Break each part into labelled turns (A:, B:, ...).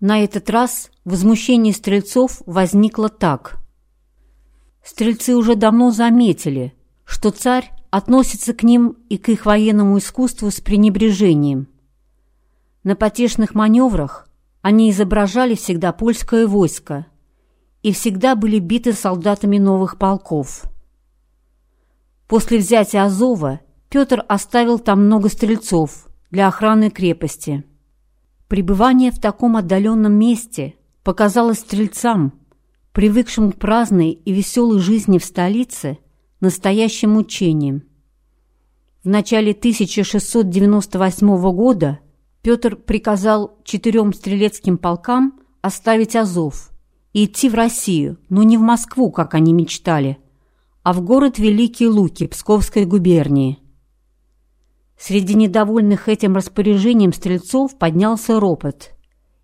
A: На этот раз возмущение стрельцов возникло так. Стрельцы уже давно заметили, что царь относится к ним и к их военному искусству с пренебрежением. На потешных маневрах они изображали всегда польское войско и всегда были биты солдатами новых полков. После взятия Азова Петр оставил там много стрельцов для охраны крепости. Пребывание в таком отдаленном месте показалось стрельцам, привыкшим к праздной и веселой жизни в столице, настоящим мучением. В начале 1698 года Петр приказал четырем стрелецким полкам оставить Азов и идти в Россию, но не в Москву, как они мечтали, а в город Великие Луки Псковской губернии. Среди недовольных этим распоряжением стрельцов поднялся ропот,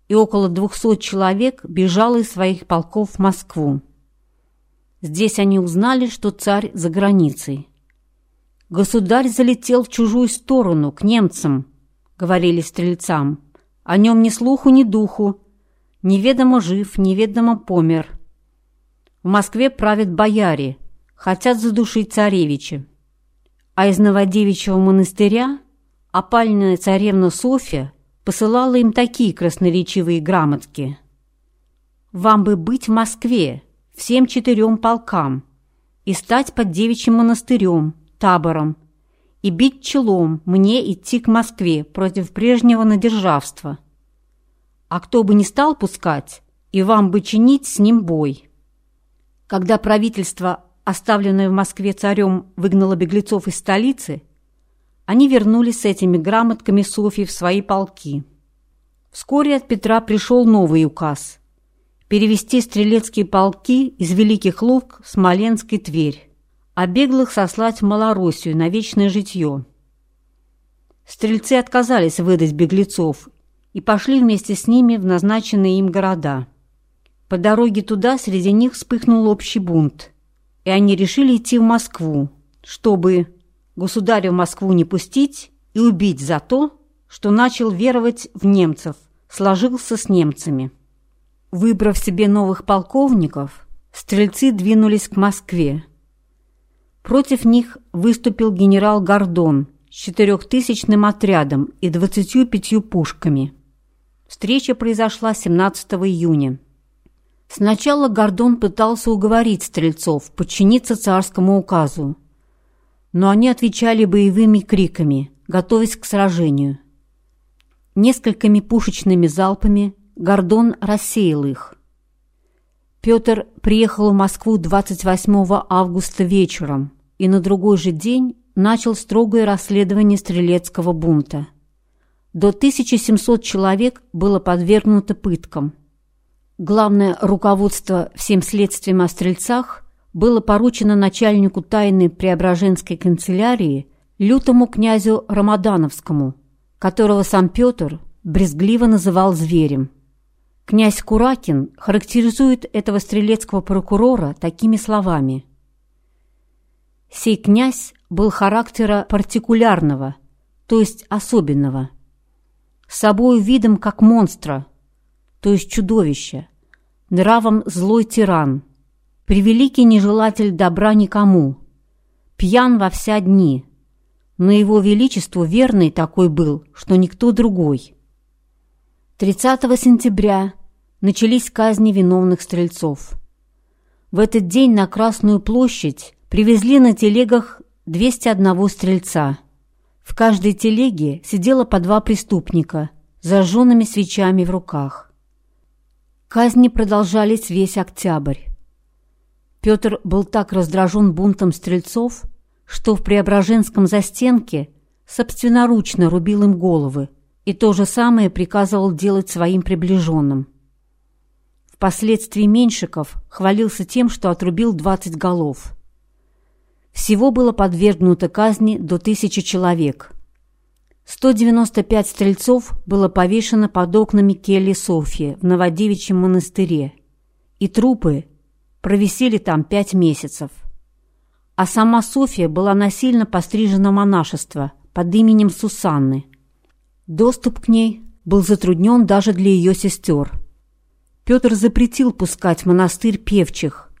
A: и около двухсот человек бежало из своих полков в Москву. Здесь они узнали, что царь за границей. «Государь залетел в чужую сторону, к немцам», — говорили стрельцам. «О нем ни слуху, ни духу. Неведомо жив, неведомо помер. В Москве правят бояре, хотят задушить царевича а из Новодевичьего монастыря опальная царевна Софья посылала им такие красноречивые грамотки. «Вам бы быть в Москве, всем четырем полкам, и стать под девичьим монастырем, табором, и бить челом мне идти к Москве против прежнего надержавства. А кто бы не стал пускать, и вам бы чинить с ним бой». Когда правительство оставленная в Москве царем, выгнала беглецов из столицы, они вернулись с этими грамотками Софьи в свои полки. Вскоре от Петра пришел новый указ – перевести стрелецкие полки из Великих Лук в Смоленск и Тверь, а беглых сослать в Малороссию на вечное житье. Стрельцы отказались выдать беглецов и пошли вместе с ними в назначенные им города. По дороге туда среди них вспыхнул общий бунт – и они решили идти в Москву, чтобы государя в Москву не пустить и убить за то, что начал веровать в немцев, сложился с немцами. Выбрав себе новых полковников, стрельцы двинулись к Москве. Против них выступил генерал Гордон с четырехтысячным отрядом и двадцатью пятью пушками. Встреча произошла 17 июня. Сначала Гордон пытался уговорить стрельцов подчиниться царскому указу, но они отвечали боевыми криками, готовясь к сражению. Несколькими пушечными залпами Гордон рассеял их. Петр приехал в Москву 28 августа вечером и на другой же день начал строгое расследование стрелецкого бунта. До 1700 человек было подвергнуто пыткам – Главное руководство всем следствием о стрельцах было поручено начальнику тайной Преображенской канцелярии лютому князю Рамадановскому, которого сам Петр брезгливо называл зверем. Князь Куракин характеризует этого стрелецкого прокурора такими словами. «Сей князь был характера партикулярного, то есть особенного, собою видом как монстра – то есть чудовище, нравом злой тиран, превеликий нежелатель добра никому, пьян во вся дни, но его величеству верный такой был, что никто другой. 30 сентября начались казни виновных стрельцов. В этот день на Красную площадь привезли на телегах 201 стрельца. В каждой телеге сидело по два преступника с зажженными свечами в руках. Казни продолжались весь октябрь. Петр был так раздражен бунтом стрельцов, что в Преображенском застенке собственноручно рубил им головы и то же самое приказывал делать своим приближенным. Впоследствии Меньшиков хвалился тем, что отрубил 20 голов. Всего было подвергнуто казни до тысячи человек – 195 стрельцов было повешено под окнами кельи Софьи в Новодевичьем монастыре, и трупы провисели там пять месяцев. А сама Софья была насильно пострижена монашество под именем Сусанны. Доступ к ней был затруднен даже для ее сестер, Петр запретил пускать в монастырь певчих,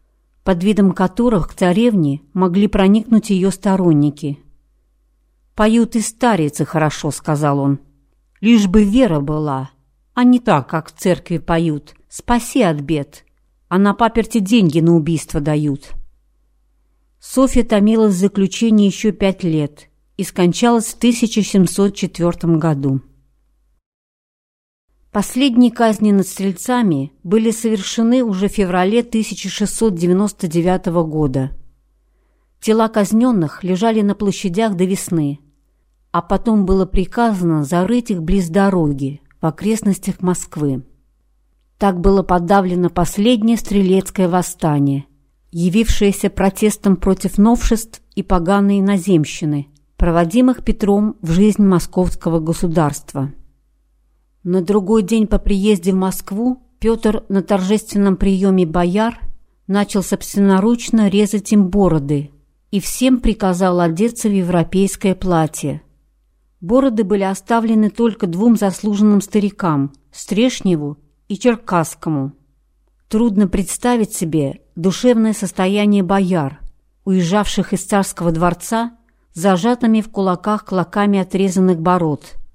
A: под видом которых к царевне могли проникнуть ее сторонники. «Поют и старицы хорошо», — сказал он. «Лишь бы вера была, а не так, как в церкви поют. Спаси от бед, а на паперти деньги на убийство дают». Софья томилась в заключении еще пять лет и скончалась в 1704 году. Последние казни над стрельцами были совершены уже в феврале 1699 года. Тела казненных лежали на площадях до весны, а потом было приказано зарыть их близ дороги в окрестностях Москвы. Так было подавлено последнее стрелецкое восстание, явившееся протестом против новшеств и поганой наземщины, проводимых Петром в жизнь московского государства. На другой день по приезде в Москву Петр на торжественном приеме бояр начал собственноручно резать им бороды и всем приказал одеться в европейское платье. Бороды были оставлены только двум заслуженным старикам – Стрешневу и Черкасскому. Трудно представить себе душевное состояние бояр, уезжавших из царского дворца зажатыми в кулаках клоками отрезанных бород –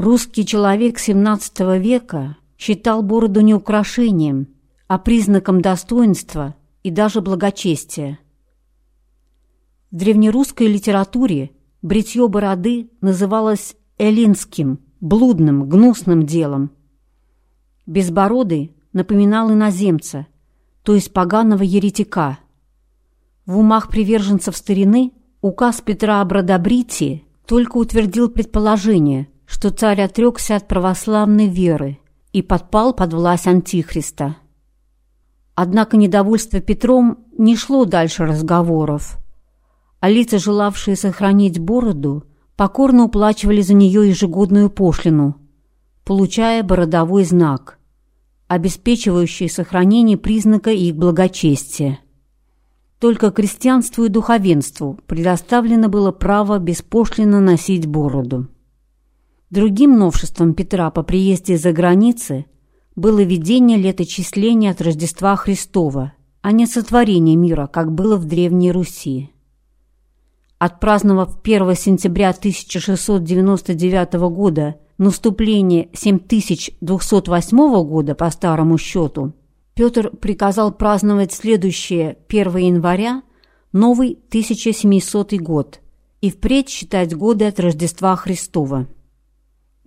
A: Русский человек XVII века считал бороду не украшением, а признаком достоинства и даже благочестия. В древнерусской литературе бритье бороды называлось эллинским, блудным, гнусным делом. Безбородый напоминал иноземца, то есть поганого еретика. В умах приверженцев старины указ Петра о бродобритии только утвердил предположение – что царь отрекся от православной веры и подпал под власть Антихриста. Однако недовольство Петром не шло дальше разговоров, а лица, желавшие сохранить бороду, покорно уплачивали за нее ежегодную пошлину, получая бородовой знак, обеспечивающий сохранение признака их благочестия. Только крестьянству и духовенству предоставлено было право беспошлино носить бороду. Другим новшеством Петра по приезде из-за границы было введение леточисления от Рождества Христова, а не сотворение мира, как было в Древней Руси. Отпраздновав 1 сентября 1699 года наступление 7208 года по старому счету, Петр приказал праздновать следующее 1 января новый 1700 год и впредь считать годы от Рождества Христова.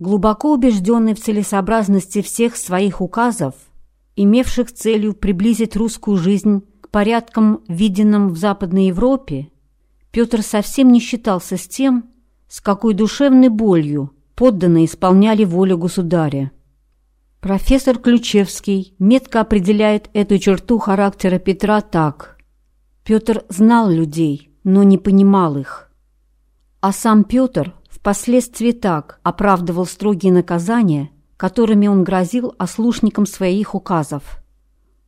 A: Глубоко убежденный в целесообразности всех своих указов, имевших целью приблизить русскую жизнь к порядкам, виденным в Западной Европе, Петр совсем не считался с тем, с какой душевной болью подданные исполняли волю государя. Профессор Ключевский метко определяет эту черту характера Петра так. Петр знал людей, но не понимал их. А сам Петр впоследствии так оправдывал строгие наказания, которыми он грозил ослушникам своих указов.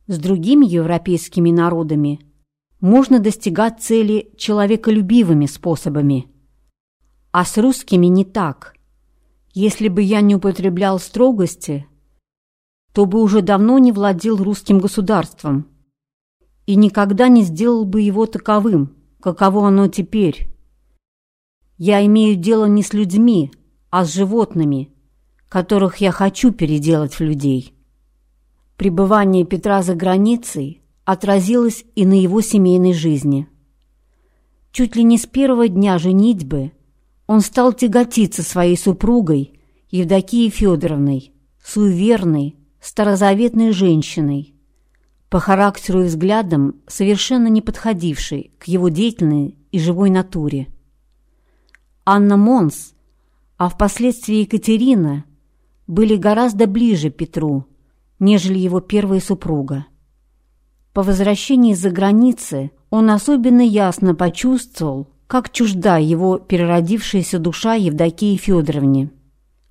A: С другими европейскими народами можно достигать цели человеколюбивыми способами, а с русскими не так. Если бы я не употреблял строгости, то бы уже давно не владел русским государством и никогда не сделал бы его таковым, каково оно теперь. Я имею дело не с людьми, а с животными, которых я хочу переделать в людей. Пребывание Петра за границей отразилось и на его семейной жизни. Чуть ли не с первого дня женитьбы он стал тяготиться своей супругой Евдокией Федоровной, суеверной, старозаветной женщиной, по характеру и взглядам совершенно не подходившей к его деятельной и живой натуре. Анна Монс, а впоследствии Екатерина, были гораздо ближе Петру, нежели его первая супруга. По возвращении из-за границы он особенно ясно почувствовал, как чужда его переродившаяся душа Евдокии Федоровне.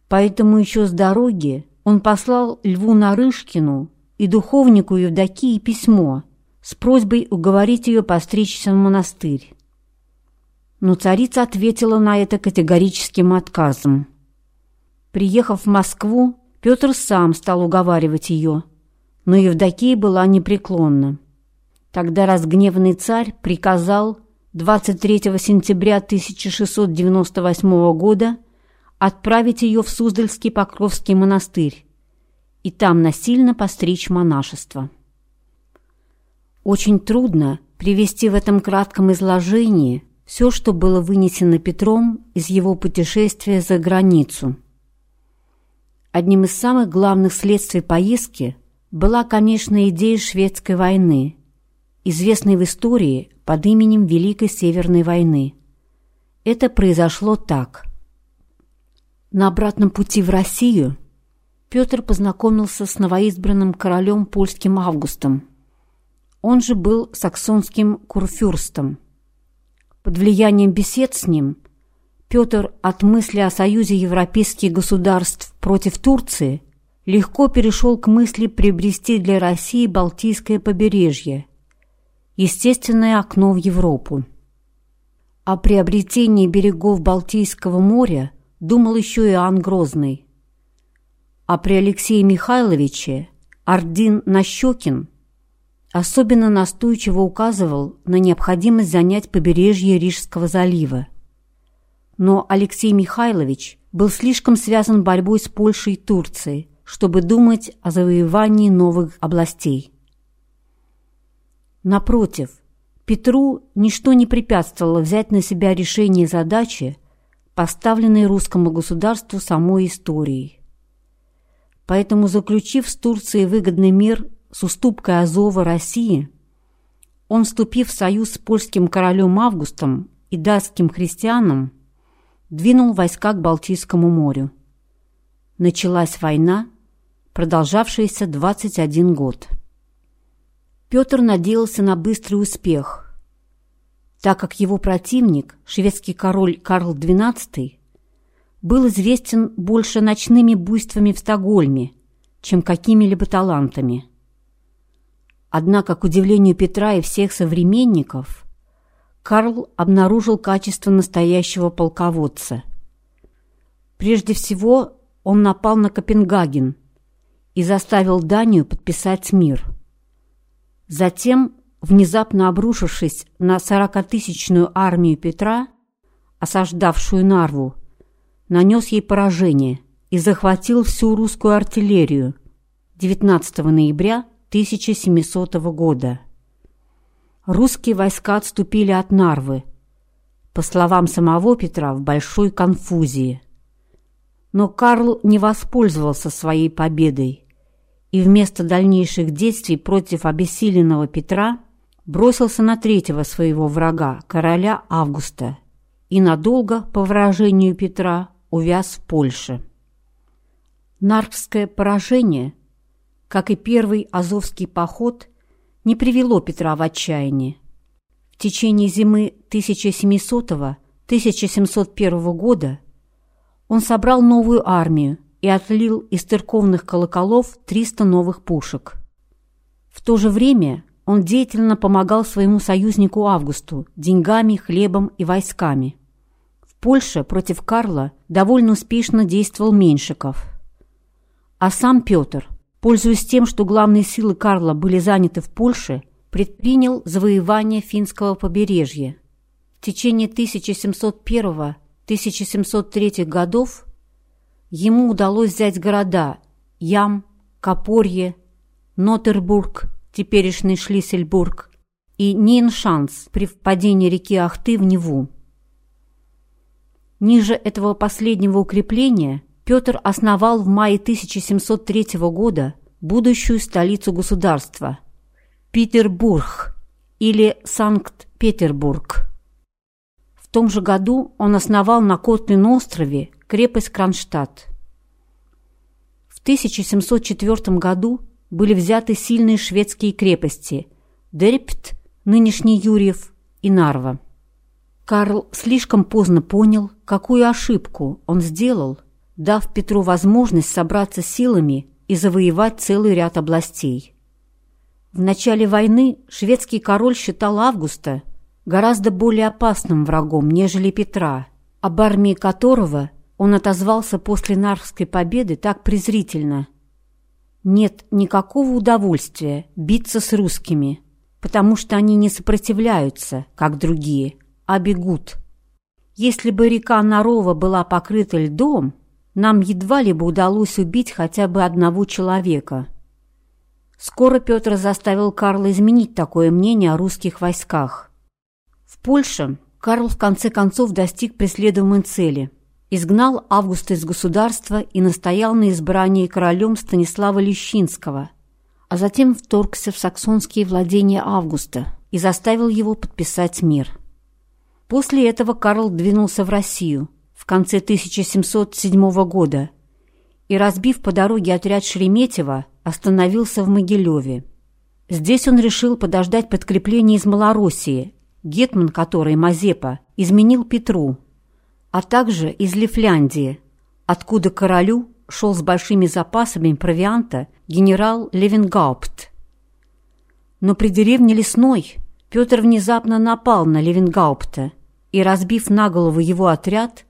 A: Поэтому еще с дороги он послал Льву Нарышкину и духовнику Евдокии письмо с просьбой уговорить ее постричься в монастырь. Но царица ответила на это категорическим отказом. Приехав в Москву, Петр сам стал уговаривать ее, но Евдокия была непреклонна. Тогда разгневанный царь приказал 23 сентября 1698 года отправить ее в Суздальский Покровский монастырь и там насильно постричь монашество. Очень трудно привести в этом кратком изложении все, что было вынесено Петром из его путешествия за границу. Одним из самых главных следствий поездки была, конечно, идея шведской войны, известной в истории под именем Великой Северной войны. Это произошло так. На обратном пути в Россию Петр познакомился с новоизбранным королем польским Августом. Он же был саксонским курфюрстом. Под влиянием бесед с ним Петр от мысли о союзе европейских государств против Турции легко перешел к мысли приобрести для России Балтийское побережье, естественное окно в Европу. О приобретении берегов Балтийского моря думал еще Иоанн Грозный. А при Алексее Михайловиче Ордин Нащекин особенно настойчиво указывал на необходимость занять побережье Рижского залива. Но Алексей Михайлович был слишком связан борьбой с Польшей и Турцией, чтобы думать о завоевании новых областей. Напротив, Петру ничто не препятствовало взять на себя решение задачи, поставленной русскому государству самой историей. Поэтому, заключив с Турцией выгодный мир с уступкой Азова России, он, вступив в союз с польским королем Августом и датским христианам, двинул войска к Балтийскому морю. Началась война, продолжавшаяся 21 год. Петр надеялся на быстрый успех, так как его противник, шведский король Карл XII, был известен больше ночными буйствами в Стокгольме, чем какими-либо талантами. Однако, к удивлению Петра и всех современников, Карл обнаружил качество настоящего полководца. Прежде всего, он напал на Копенгаген и заставил Данию подписать мир. Затем, внезапно обрушившись на сорокатысячную армию Петра, осаждавшую Нарву, нанес ей поражение и захватил всю русскую артиллерию 19 ноября 1700 года. Русские войска отступили от Нарвы, по словам самого Петра, в большой конфузии. Но Карл не воспользовался своей победой и вместо дальнейших действий против обессиленного Петра бросился на третьего своего врага, короля Августа, и надолго, по выражению Петра, увяз в Польше. Нарвское поражение – как и первый Азовский поход, не привело Петра в отчаяние. В течение зимы 1700-1701 года он собрал новую армию и отлил из церковных колоколов 300 новых пушек. В то же время он деятельно помогал своему союзнику Августу деньгами, хлебом и войсками. В Польше против Карла довольно успешно действовал Меньшиков. А сам Петр – пользуясь тем, что главные силы Карла были заняты в Польше, предпринял завоевание финского побережья. В течение 1701-1703 годов ему удалось взять города Ям, Копорье, Нотербург, теперешний Шлиссельбург, и Ниншанс при впадении реки Ахты в Неву. Ниже этого последнего укрепления Петр основал в мае 1703 года будущую столицу государства – Петербург или Санкт-Петербург. В том же году он основал на Котным острове крепость Кронштадт. В 1704 году были взяты сильные шведские крепости – Дерпт, нынешний Юрьев, и Нарва. Карл слишком поздно понял, какую ошибку он сделал – дав Петру возможность собраться силами и завоевать целый ряд областей. В начале войны шведский король считал Августа гораздо более опасным врагом, нежели Петра, об армии которого он отозвался после Нарвской победы так презрительно. нет никакого удовольствия биться с русскими, потому что они не сопротивляются, как другие, а бегут. Если бы река Нарова была покрыта льдом, нам едва ли бы удалось убить хотя бы одного человека. Скоро Петр заставил Карла изменить такое мнение о русских войсках. В Польше Карл в конце концов достиг преследуемой цели. Изгнал Августа из государства и настоял на избрании королем Станислава Лещинского, а затем вторгся в саксонские владения Августа и заставил его подписать мир. После этого Карл двинулся в Россию в конце 1707 года и, разбив по дороге отряд Шереметьева, остановился в Могилеве. Здесь он решил подождать подкрепления из Малороссии, гетман которой, Мазепа, изменил Петру, а также из Лифляндии, откуда королю шел с большими запасами провианта генерал Левенгаупт. Но при деревне Лесной Петр внезапно напал на Левенгаупта и, разбив на голову его отряд,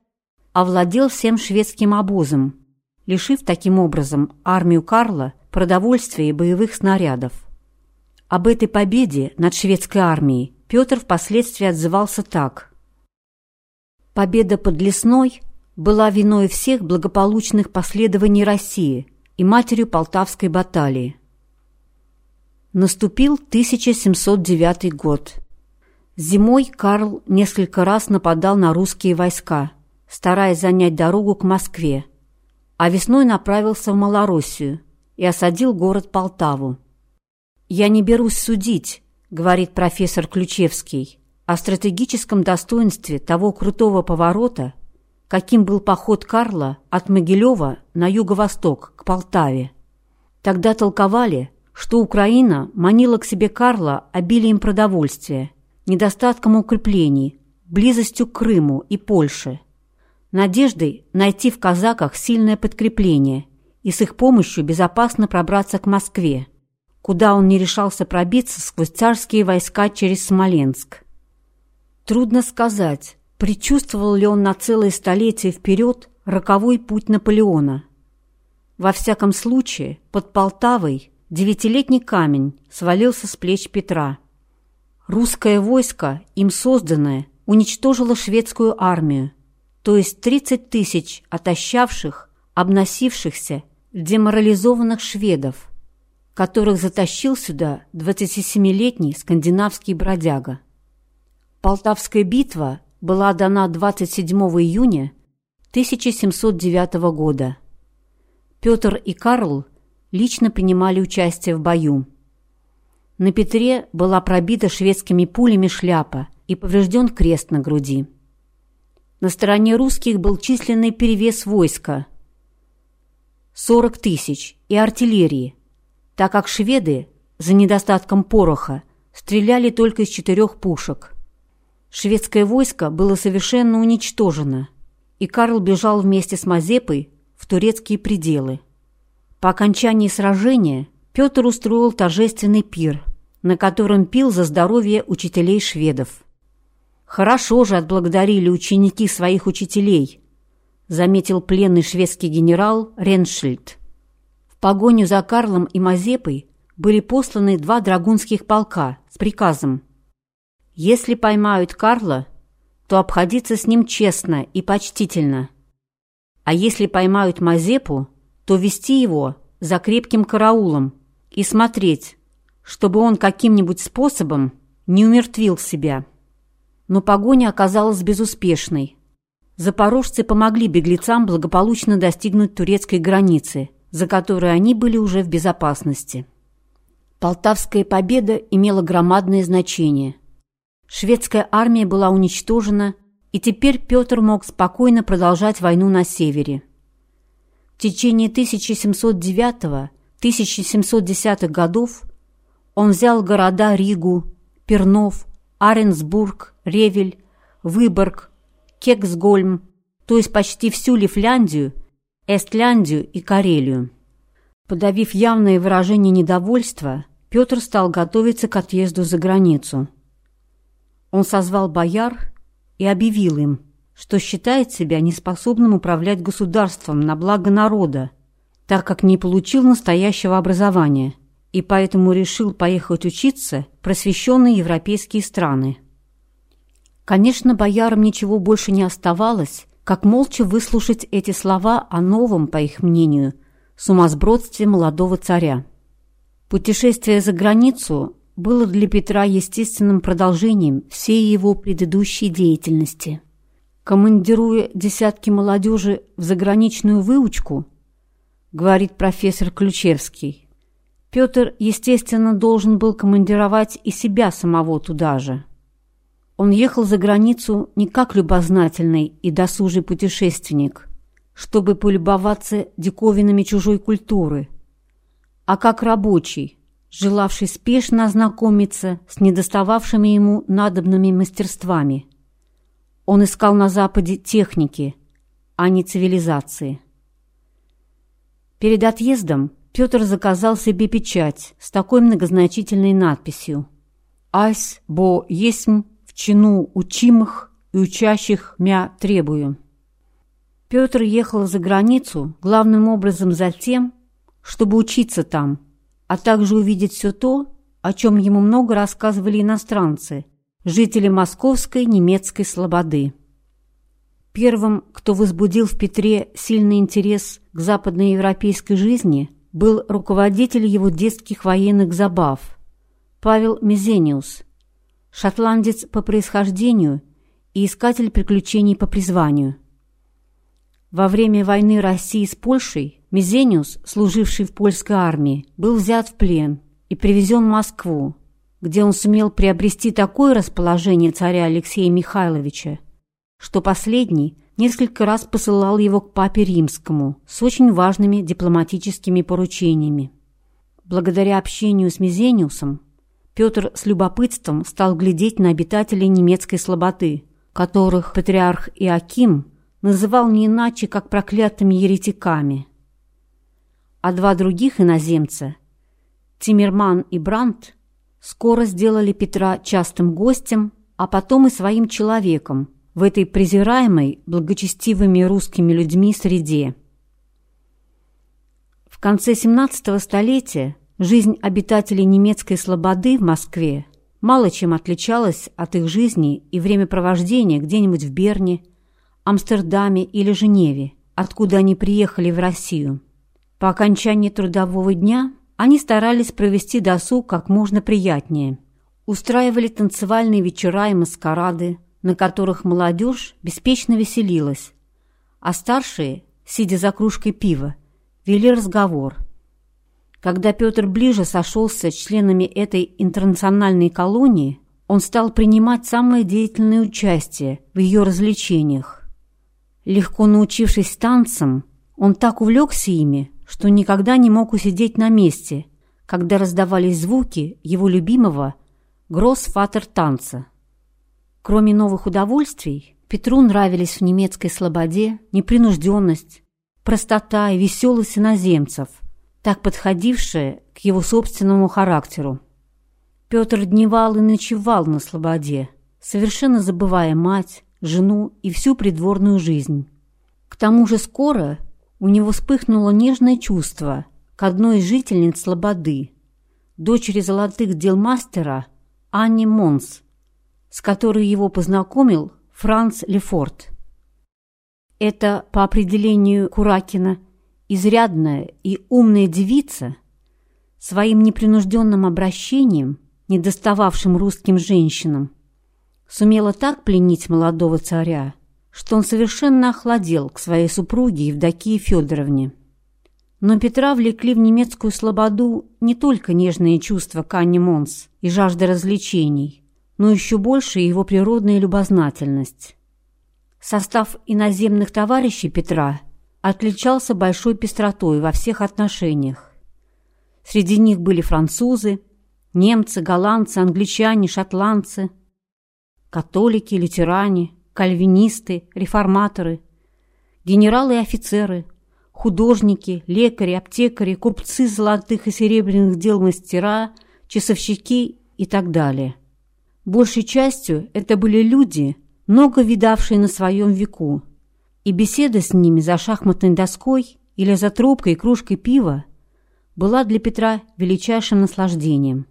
A: овладел всем шведским обозом, лишив таким образом армию Карла продовольствия и боевых снарядов. Об этой победе над шведской армией Петр впоследствии отзывался так. «Победа под Лесной была виной всех благополучных последований России и матерью Полтавской баталии». Наступил 1709 год. Зимой Карл несколько раз нападал на русские войска, стараясь занять дорогу к Москве, а весной направился в Малороссию, и осадил город Полтаву. «Я не берусь судить», — говорит профессор Ключевский, «о стратегическом достоинстве того крутого поворота, каким был поход Карла от Могилева на юго-восток, к Полтаве. Тогда толковали, что Украина манила к себе Карла обилием продовольствия, недостатком укреплений, близостью к Крыму и Польше, надеждой найти в казаках сильное подкрепление и с их помощью безопасно пробраться к Москве, куда он не решался пробиться сквозь царские войска через Смоленск. Трудно сказать, предчувствовал ли он на целое столетие вперед роковой путь Наполеона. Во всяком случае, под Полтавой девятилетний камень свалился с плеч Петра. Русское войско, им созданное, уничтожило шведскую армию, то есть 30 тысяч отощавших, обносившихся деморализованных шведов, которых затащил сюда 27-летний скандинавский бродяга. Полтавская битва была дана 27 июня 1709 года. Петр и Карл лично принимали участие в бою. На Петре была пробита шведскими пулями шляпа и поврежден крест на груди. На стороне русских был численный перевес войска – 40 тысяч и артиллерии, так как шведы за недостатком пороха стреляли только из четырех пушек. Шведское войско было совершенно уничтожено, и Карл бежал вместе с Мазепой в турецкие пределы. По окончании сражения Петр устроил торжественный пир, на котором пил за здоровье учителей шведов. Хорошо же отблагодарили ученики своих учителей – заметил пленный шведский генерал Реншильд. В погоню за Карлом и Мазепой были посланы два драгунских полка с приказом «Если поймают Карла, то обходиться с ним честно и почтительно, а если поймают Мазепу, то вести его за крепким караулом и смотреть, чтобы он каким-нибудь способом не умертвил себя». Но погоня оказалась безуспешной. Запорожцы помогли беглецам благополучно достигнуть турецкой границы, за которой они были уже в безопасности. Полтавская победа имела громадное значение. Шведская армия была уничтожена, и теперь Петр мог спокойно продолжать войну на севере. В течение 1709-1710 годов он взял города Ригу, Пернов, Аренсбург, Ревель, Выборг, Кексгольм, то есть почти всю Лифляндию, Эстляндию и Карелию. Подавив явное выражение недовольства, Петр стал готовиться к отъезду за границу. Он созвал бояр и объявил им, что считает себя неспособным управлять государством на благо народа так как не получил настоящего образования и поэтому решил поехать учиться в просвещенные европейские страны. Конечно, боярам ничего больше не оставалось, как молча выслушать эти слова о новом, по их мнению, сумасбродстве молодого царя. Путешествие за границу было для Петра естественным продолжением всей его предыдущей деятельности. Командируя десятки молодежи в заграничную выучку, говорит профессор Ключевский, Петр, естественно, должен был командировать и себя самого туда же. Он ехал за границу не как любознательный и досужий путешественник, чтобы полюбоваться диковинами чужой культуры, а как рабочий, желавший спешно ознакомиться с недостававшими ему надобными мастерствами. Он искал на Западе техники, а не цивилизации. Перед отъездом Петр заказал себе печать с такой многозначительной надписью «Айс бо есмь чину учимых и учащих мя требую. Петр ехал за границу главным образом за тем, чтобы учиться там, а также увидеть все то, о чем ему много рассказывали иностранцы, жители московской немецкой слободы. Первым, кто возбудил в Петре сильный интерес к западноевропейской жизни, был руководитель его детских военных забав Павел Мезениус, шотландец по происхождению и искатель приключений по призванию. Во время войны России с Польшей Мизениус, служивший в польской армии, был взят в плен и привезен в Москву, где он сумел приобрести такое расположение царя Алексея Михайловича, что последний несколько раз посылал его к папе римскому с очень важными дипломатическими поручениями. Благодаря общению с Мизениусом Петр с любопытством стал глядеть на обитателей немецкой слаботы, которых патриарх Иаким называл не иначе, как проклятыми еретиками. А два других иноземца, Тиммерман и Брандт, скоро сделали Петра частым гостем, а потом и своим человеком в этой презираемой благочестивыми русскими людьми среде. В конце 17 столетия Жизнь обитателей немецкой слободы в Москве мало чем отличалась от их жизни и времяпровождения где-нибудь в Берне, Амстердаме или Женеве, откуда они приехали в Россию. По окончании трудового дня они старались провести досуг как можно приятнее. Устраивали танцевальные вечера и маскарады, на которых молодежь беспечно веселилась, а старшие, сидя за кружкой пива, вели разговор – когда Петр ближе сошелся с членами этой интернациональной колонии, он стал принимать самое деятельное участие в ее развлечениях. Легко научившись танцам, он так увлекся ими, что никогда не мог усидеть на месте, когда раздавались звуки его любимого гроссфатер танца. Кроме новых удовольствий, Петру нравились в немецкой слободе непринужденность, простота и веселость иноземцев – так подходившее к его собственному характеру. Петр дневал и ночевал на слободе, совершенно забывая мать, жену и всю придворную жизнь. К тому же скоро у него вспыхнуло нежное чувство к одной из жительниц слободы, дочери золотых дел мастера Анне Монс, с которой его познакомил Франц Лефорт. Это, по определению Куракина, изрядная и умная девица своим непринужденным обращением, недостававшим русским женщинам, сумела так пленить молодого царя, что он совершенно охладел к своей супруге Евдокии Федоровне. Но Петра влекли в немецкую слободу не только нежные чувства к Анне Монс и жажда развлечений, но еще больше его природная любознательность. Состав иноземных товарищей Петра отличался большой пестротой во всех отношениях. Среди них были французы, немцы, голландцы, англичане, шотландцы, католики, лютеране, кальвинисты, реформаторы, генералы и офицеры, художники, лекари, аптекари, купцы золотых и серебряных дел мастера, часовщики и так далее. Большей частью это были люди, много видавшие на своем веку, и беседа с ними за шахматной доской или за трубкой и кружкой пива была для Петра величайшим наслаждением.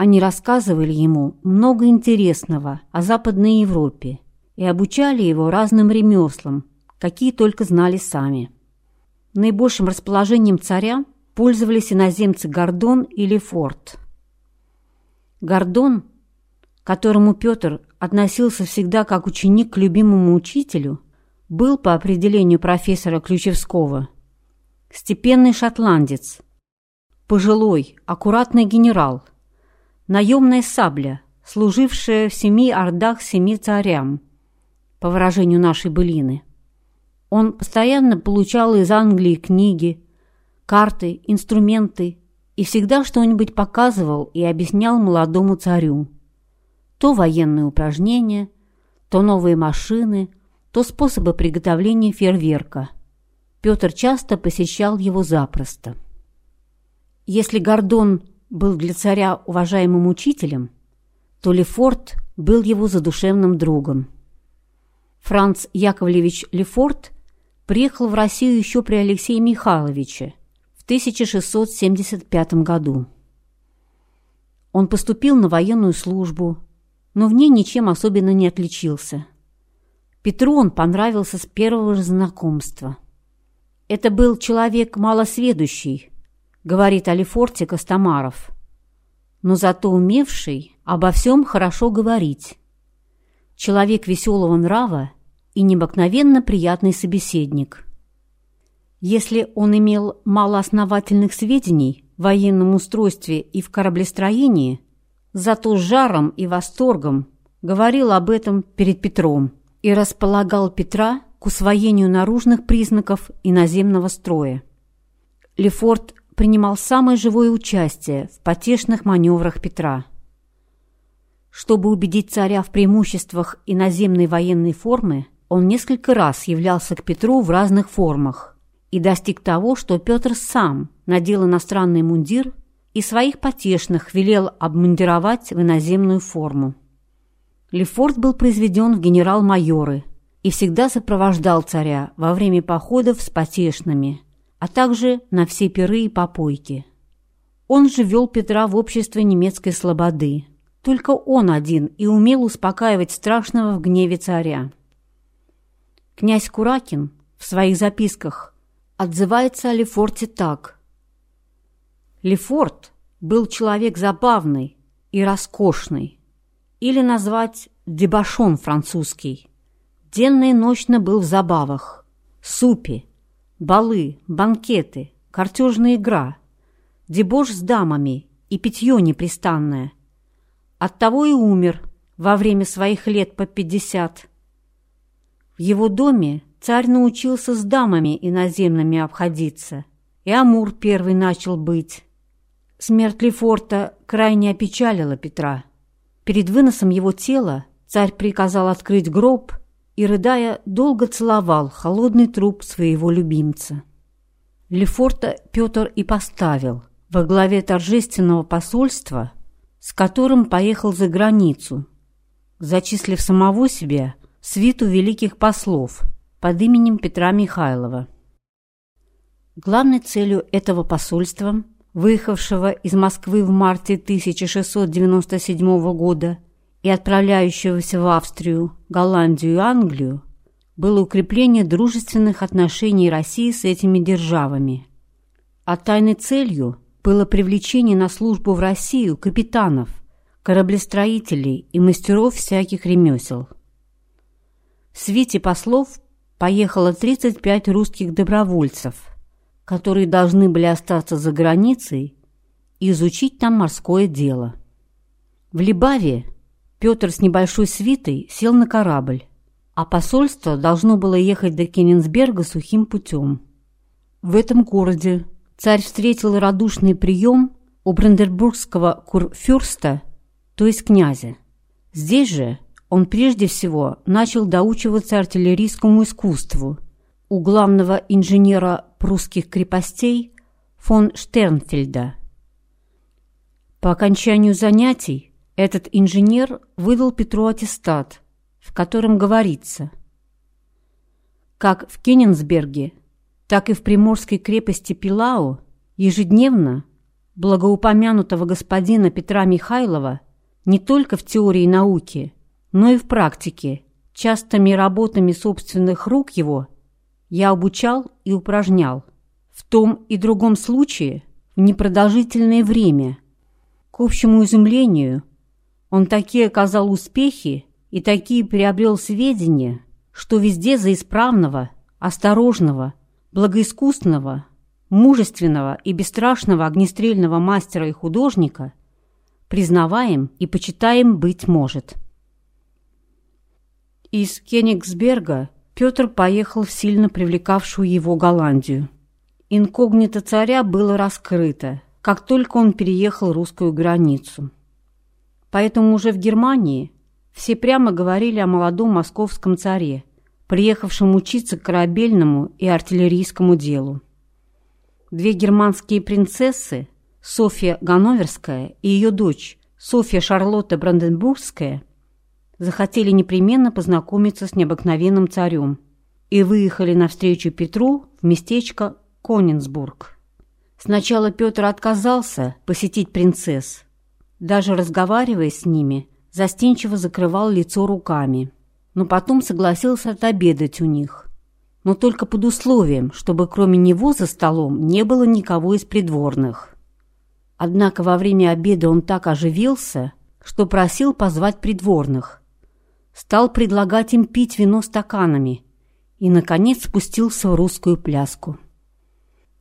A: Они рассказывали ему много интересного о Западной Европе и обучали его разным ремеслам, какие только знали сами. Наибольшим расположением царя пользовались иноземцы Гордон или Форт. Гордон, которому Петр относился всегда как ученик к любимому учителю, был по определению профессора Ключевского степенный шотландец, пожилой, аккуратный генерал, наемная сабля, служившая в семи ордах семи царям, по выражению нашей былины. Он постоянно получал из Англии книги, карты, инструменты и всегда что-нибудь показывал и объяснял молодому царю. То военные упражнения, то новые машины, то способы приготовления фейерверка. Петр часто посещал его запросто. Если Гордон был для царя уважаемым учителем, то Лефорт был его задушевным другом. Франц Яковлевич Лефорт приехал в Россию еще при Алексее Михайловиче в 1675 году. Он поступил на военную службу, но в ней ничем особенно не отличился. Петру он понравился с первого же знакомства. Это был человек малосведущий, говорит о Лефорте Костомаров, но зато умевший обо всем хорошо говорить. Человек веселого нрава и необыкновенно приятный собеседник. Если он имел мало основательных сведений в военном устройстве и в кораблестроении, зато с жаром и восторгом говорил об этом перед Петром и располагал Петра к усвоению наружных признаков иноземного строя. Лефорт принимал самое живое участие в потешных маневрах Петра. Чтобы убедить царя в преимуществах иноземной военной формы, он несколько раз являлся к Петру в разных формах и достиг того, что Петр сам надел иностранный мундир и своих потешных велел обмундировать в иноземную форму. Лефорт был произведен в генерал-майоры и всегда сопровождал царя во время походов с потешными, а также на все пиры и попойки. Он же вел Петра в общество немецкой слободы. Только он один и умел успокаивать страшного в гневе царя. Князь Куракин в своих записках отзывается о Лефорте так. Лефорт был человек забавный и роскошный, или назвать дебошон французский. Денно и ночно был в забавах, супе, балы, банкеты, картежная игра, дебош с дамами и питье непрестанное. Оттого и умер во время своих лет по пятьдесят. В его доме царь научился с дамами иноземными обходиться, и Амур первый начал быть. Смерть Лефорта крайне опечалила Петра. Перед выносом его тела царь приказал открыть гроб и, рыдая, долго целовал холодный труп своего любимца. Лефорта Петр и поставил во главе торжественного посольства, с которым поехал за границу, зачислив самого себя свиту великих послов под именем Петра Михайлова. Главной целью этого посольства, выехавшего из Москвы в марте 1697 года и отправляющегося в Австрию, Голландию и Англию, было укрепление дружественных отношений России с этими державами. А тайной целью было привлечение на службу в Россию капитанов, кораблестроителей и мастеров всяких ремесел – в свите послов поехало 35 русских добровольцев, которые должны были остаться за границей и изучить там морское дело. В Либаве Петр с небольшой свитой сел на корабль, а посольство должно было ехать до Кенигсберга сухим путем. В этом городе царь встретил радушный прием у брандербургского курфюрста, то есть князя. Здесь же он прежде всего начал доучиваться артиллерийскому искусству у главного инженера прусских крепостей фон Штернфельда. По окончанию занятий этот инженер выдал Петру аттестат, в котором говорится «Как в Кенигсберге, так и в приморской крепости Пилау ежедневно благоупомянутого господина Петра Михайлова не только в теории науки, но и в практике, частыми работами собственных рук его, я обучал и упражнял. В том и другом случае в непродолжительное время. К общему изумлению, он такие оказал успехи и такие приобрел сведения, что везде за исправного, осторожного, благоискусного, мужественного и бесстрашного огнестрельного мастера и художника признаваем и почитаем быть может. Из Кенигсберга Петр поехал в сильно привлекавшую его Голландию. Инкогнито царя было раскрыто, как только он переехал русскую границу. Поэтому уже в Германии все прямо говорили о молодом московском царе, приехавшем учиться к корабельному и артиллерийскому делу. Две германские принцессы, Софья Ганноверская и ее дочь Софья Шарлотта Бранденбургская, захотели непременно познакомиться с необыкновенным царем и выехали навстречу Петру в местечко Конинсбург. Сначала Петр отказался посетить принцесс. Даже разговаривая с ними, застенчиво закрывал лицо руками. Но потом согласился отобедать у них. Но только под условием, чтобы кроме него за столом не было никого из придворных. Однако во время обеда он так оживился, что просил позвать придворных. Стал предлагать им пить вино стаканами и, наконец, спустился в русскую пляску.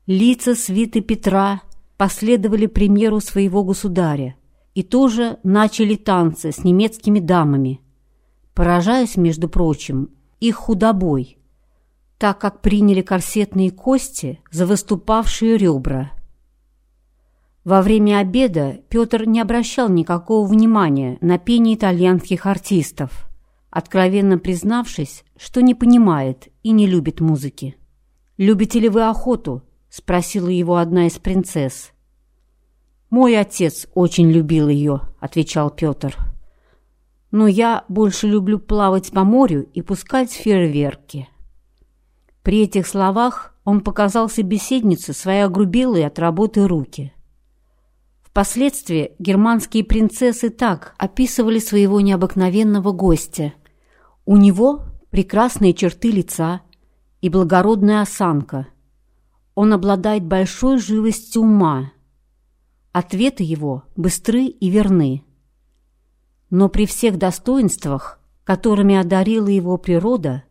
A: Лица свиты Петра последовали примеру своего государя и тоже начали танцы с немецкими дамами, поражаясь, между прочим, их худобой, так как приняли корсетные кости за выступавшие ребра. Во время обеда Петр не обращал никакого внимания на пение итальянских артистов, откровенно признавшись, что не понимает и не любит музыки. «Любите ли вы охоту?» — спросила его одна из принцесс. «Мой отец очень любил ее», — отвечал Петр. «Но я больше люблю плавать по морю и пускать фейерверки». При этих словах он показал собеседнице свои огрубелые от работы руки. Впоследствии германские принцессы так описывали своего необыкновенного гостя. У него прекрасные черты лица и благородная осанка — он обладает большой живостью ума. Ответы его быстры и верны. Но при всех достоинствах, которыми одарила его природа,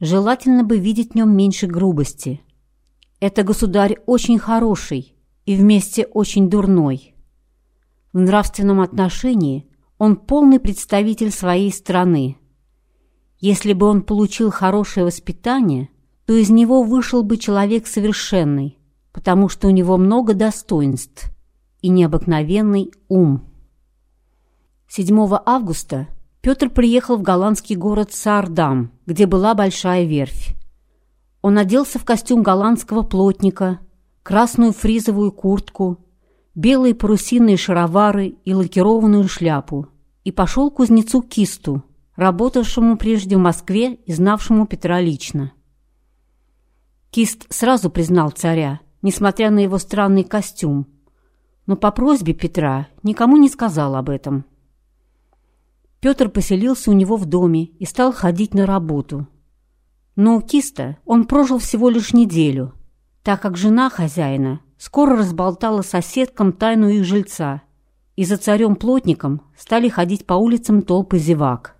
A: желательно бы видеть в нем меньше грубости. Это государь очень хороший и вместе очень дурной. В нравственном отношении он полный представитель своей страны. Если бы он получил хорошее воспитание – то из него вышел бы человек совершенный, потому что у него много достоинств и необыкновенный ум. 7 августа Петр приехал в голландский город Саардам, где была большая верфь. Он оделся в костюм голландского плотника, красную фризовую куртку, белые парусиные шаровары и лакированную шляпу и пошел к кузнецу Кисту, работавшему прежде в Москве и знавшему Петра лично. Кист сразу признал царя, несмотря на его странный костюм, но по просьбе Петра никому не сказал об этом. Петр поселился у него в доме и стал ходить на работу. Но у Киста он прожил всего лишь неделю, так как жена хозяина скоро разболтала соседкам тайну их жильца, и за царем-плотником стали ходить по улицам толпы зевак.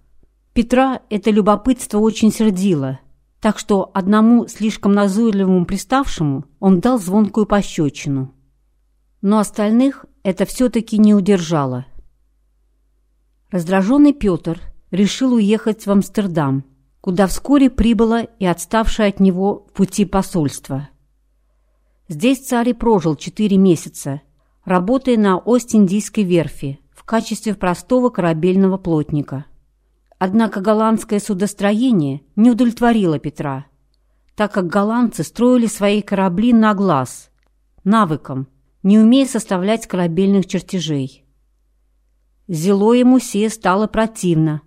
A: Петра это любопытство очень сердило – так что одному слишком назойливому приставшему он дал звонкую пощечину. Но остальных это все-таки не удержало. Раздраженный Петр решил уехать в Амстердам, куда вскоре прибыло и отставшее от него в пути посольство. Здесь царь и прожил четыре месяца, работая на Ост-Индийской верфи в качестве простого корабельного плотника – Однако голландское судостроение не удовлетворило Петра, так как голландцы строили свои корабли на глаз, навыком, не умея составлять корабельных чертежей. Зело ему сие стало противно,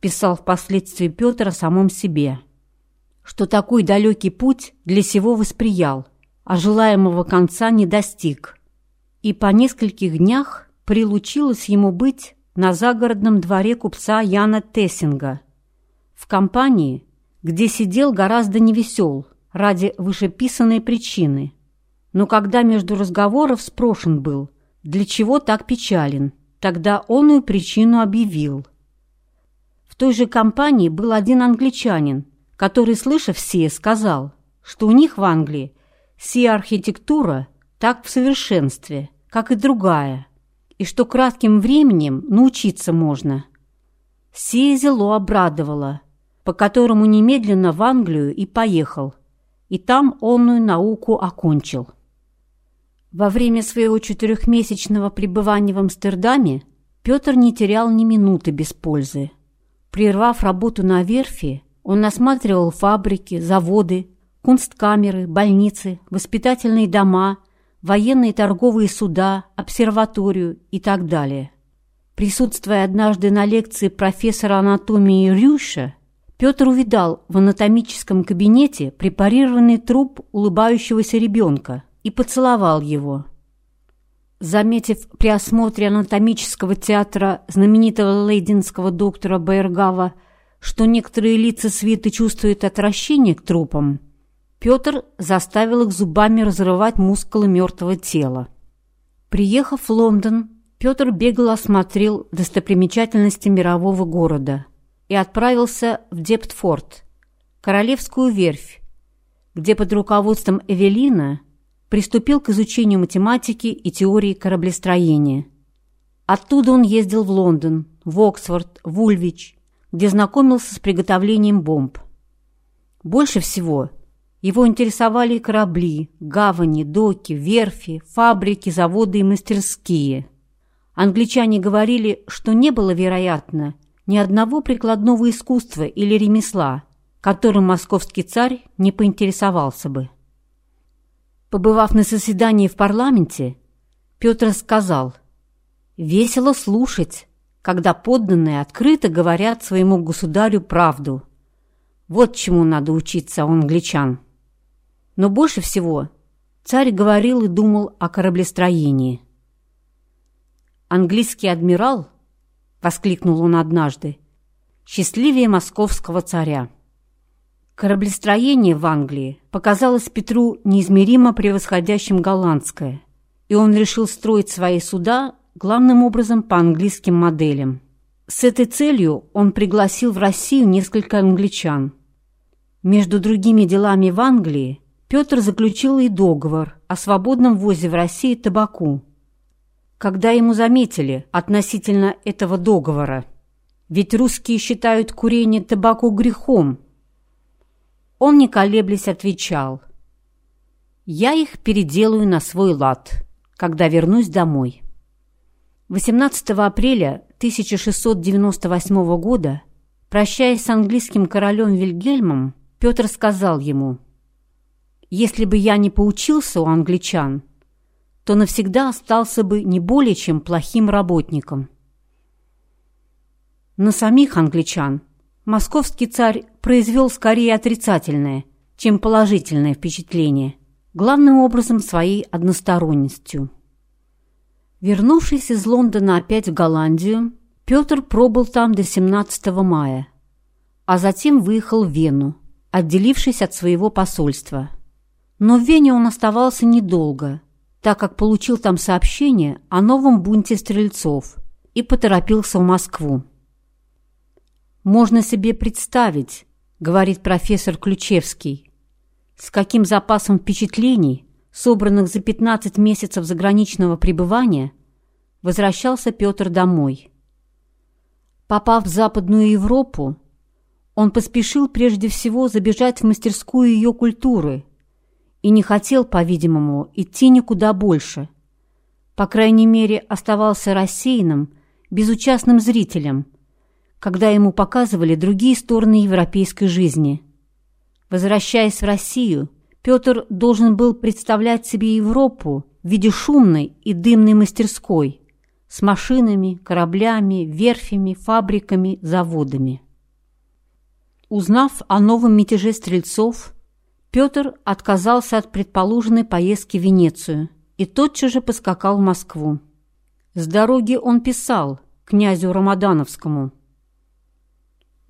A: писал впоследствии Петр о самом себе. что такой далекий путь для сего восприял, а желаемого конца не достиг. И по нескольких днях прилучилось ему быть на загородном дворе купца Яна Тессинга, в компании, где сидел гораздо невесел ради вышеписанной причины. Но когда между разговоров спрошен был, для чего так печален, тогда он и причину объявил. В той же компании был один англичанин, который, слышав все, сказал, что у них в Англии сия архитектура так в совершенстве, как и другая, и что кратким временем научиться можно. Сие зело обрадовало, по которому немедленно в Англию и поехал, и там онную науку окончил. Во время своего четырехмесячного пребывания в Амстердаме Петр не терял ни минуты без пользы. Прервав работу на верфи, он осматривал фабрики, заводы, кунсткамеры, больницы, воспитательные дома, военные торговые суда, обсерваторию и так далее. Присутствуя однажды на лекции профессора анатомии Рюша, Петр увидал в анатомическом кабинете препарированный труп улыбающегося ребенка и поцеловал его. Заметив при осмотре анатомического театра знаменитого лейдинского доктора Байергава, что некоторые лица свиты чувствуют отвращение к трупам, Петр заставил их зубами разрывать мускулы мертвого тела. Приехав в Лондон, Петр бегло осмотрел достопримечательности мирового города и отправился в Дептфорд, Королевскую верфь, где под руководством Эвелина приступил к изучению математики и теории кораблестроения. Оттуда он ездил в Лондон, в Оксфорд, в Ульвич, где знакомился с приготовлением бомб. Больше всего его интересовали корабли, гавани, доки, верфи, фабрики, заводы и мастерские. Англичане говорили, что не было, вероятно, ни одного прикладного искусства или ремесла, которым московский царь не поинтересовался бы. Побывав на заседании в парламенте, Петр сказал, «Весело слушать, когда подданные открыто говорят своему государю правду. Вот чему надо учиться у англичан». Но больше всего царь говорил и думал о кораблестроении. «Английский адмирал», — воскликнул он однажды, — «счастливее московского царя». Кораблестроение в Англии показалось Петру неизмеримо превосходящим голландское, и он решил строить свои суда главным образом по английским моделям. С этой целью он пригласил в Россию несколько англичан. Между другими делами в Англии Петр заключил и договор о свободном ввозе в Россию табаку. Когда ему заметили относительно этого договора, ведь русские считают курение табаку грехом – он, не колеблясь, отвечал. «Я их переделаю на свой лад, когда вернусь домой». 18 апреля 1698 года, прощаясь с английским королем Вильгельмом, Петр сказал ему, «Если бы я не поучился у англичан, то навсегда остался бы не более чем плохим работником». На самих англичан московский царь произвел скорее отрицательное, чем положительное впечатление, главным образом своей односторонностью. Вернувшись из Лондона опять в Голландию, Петр пробыл там до 17 мая, а затем выехал в Вену, отделившись от своего посольства. Но в Вене он оставался недолго, так как получил там сообщение о новом бунте стрельцов и поторопился в Москву. Можно себе представить, говорит профессор Ключевский, с каким запасом впечатлений, собранных за 15 месяцев заграничного пребывания, возвращался Петр домой. Попав в Западную Европу, он поспешил прежде всего забежать в мастерскую ее культуры и не хотел, по-видимому, идти никуда больше. По крайней мере, оставался рассеянным, безучастным зрителем – когда ему показывали другие стороны европейской жизни. Возвращаясь в Россию, Петр должен был представлять себе Европу в виде шумной и дымной мастерской с машинами, кораблями, верфями, фабриками, заводами. Узнав о новом мятеже стрельцов, Петр отказался от предположенной поездки в Венецию и тотчас же поскакал в Москву. С дороги он писал князю Рамадановскому.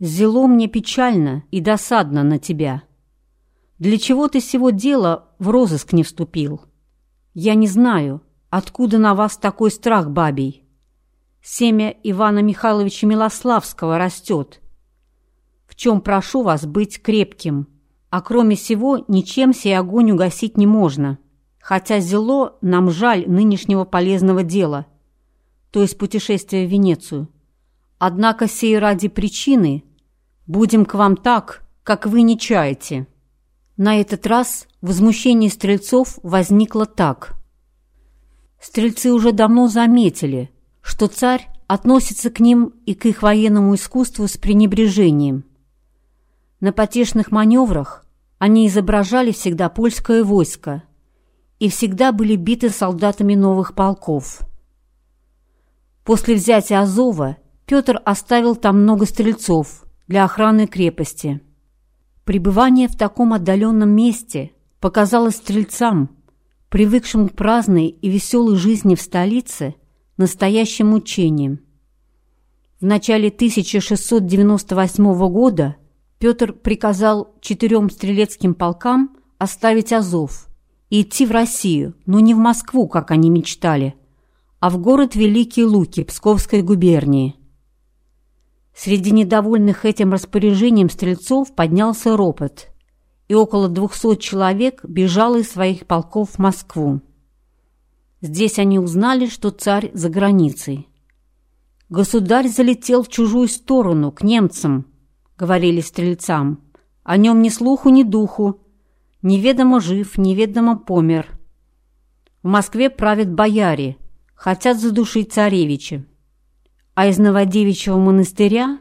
A: «Зело мне печально и досадно на тебя. Для чего ты сего дела в розыск не вступил? Я не знаю, откуда на вас такой страх бабий. Семя Ивана Михайловича Милославского растет. В чем прошу вас быть крепким, а кроме сего ничем сей огонь угасить не можно, хотя зело нам жаль нынешнего полезного дела» то есть путешествие в Венецию. Однако сей ради причины будем к вам так, как вы не чаете». На этот раз возмущение стрельцов возникло так. Стрельцы уже давно заметили, что царь относится к ним и к их военному искусству с пренебрежением. На потешных маневрах они изображали всегда польское войско и всегда были биты солдатами новых полков – После взятия Азова Петр оставил там много стрельцов для охраны крепости. Пребывание в таком отдаленном месте показалось стрельцам, привыкшим к праздной и веселой жизни в столице, настоящим мучением. В начале 1698 года Петр приказал четырем стрелецким полкам оставить Азов и идти в Россию, но не в Москву, как они мечтали – а в город Великие Луки Псковской губернии. Среди недовольных этим распоряжением стрельцов поднялся ропот, и около двухсот человек бежало из своих полков в Москву. Здесь они узнали, что царь за границей. «Государь залетел в чужую сторону, к немцам», — говорили стрельцам. «О нем ни слуху, ни духу. Неведомо жив, неведомо помер. В Москве правят бояре, хотят задушить царевича. А из Новодевичьего монастыря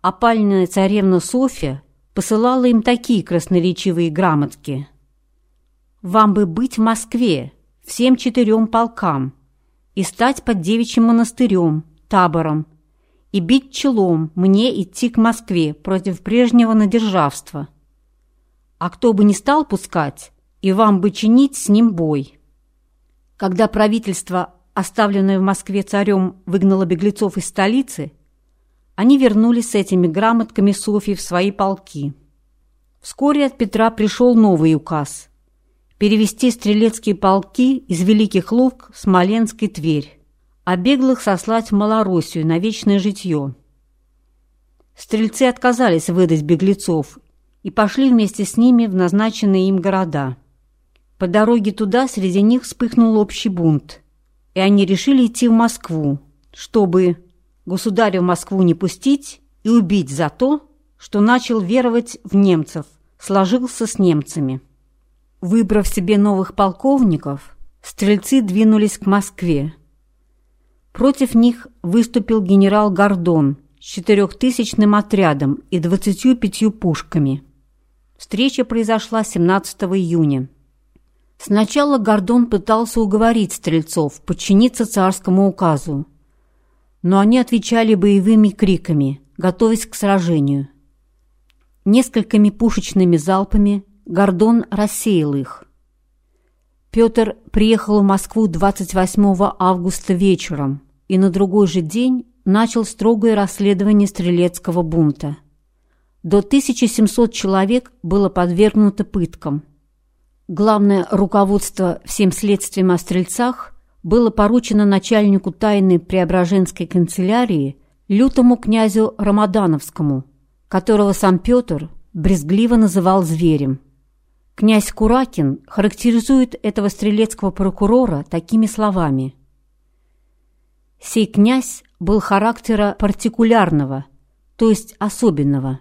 A: опальная царевна Софья посылала им такие красноречивые грамотки. «Вам бы быть в Москве, всем четырем полкам, и стать под девичьим монастырем, табором, и бить челом мне идти к Москве против прежнего надержавства. А кто бы не стал пускать, и вам бы чинить с ним бой». Когда правительство оставленное в Москве царем, выгнало беглецов из столицы, они вернулись с этими грамотками Софьи в свои полки. Вскоре от Петра пришел новый указ – перевести стрелецкие полки из Великих Лук в Смоленск и Тверь, а беглых сослать в Малороссию на вечное житье. Стрельцы отказались выдать беглецов и пошли вместе с ними в назначенные им города. По дороге туда среди них вспыхнул общий бунт – и они решили идти в Москву, чтобы государя в Москву не пустить и убить за то, что начал веровать в немцев, сложился с немцами. Выбрав себе новых полковников, стрельцы двинулись к Москве. Против них выступил генерал Гордон с четырехтысячным отрядом и двадцатью пятью пушками. Встреча произошла 17 июня. Сначала Гордон пытался уговорить стрельцов подчиниться царскому указу, но они отвечали боевыми криками, готовясь к сражению. Несколькими пушечными залпами Гордон рассеял их. Петр приехал в Москву 28 августа вечером и на другой же день начал строгое расследование стрелецкого бунта. До 1700 человек было подвергнуто пыткам – Главное руководство всем следствием о стрельцах было поручено начальнику тайной Преображенской канцелярии лютому князю Рамадановскому, которого сам Петр брезгливо называл зверем. Князь Куракин характеризует этого стрелецкого прокурора такими словами. «Сей князь был характера партикулярного, то есть особенного,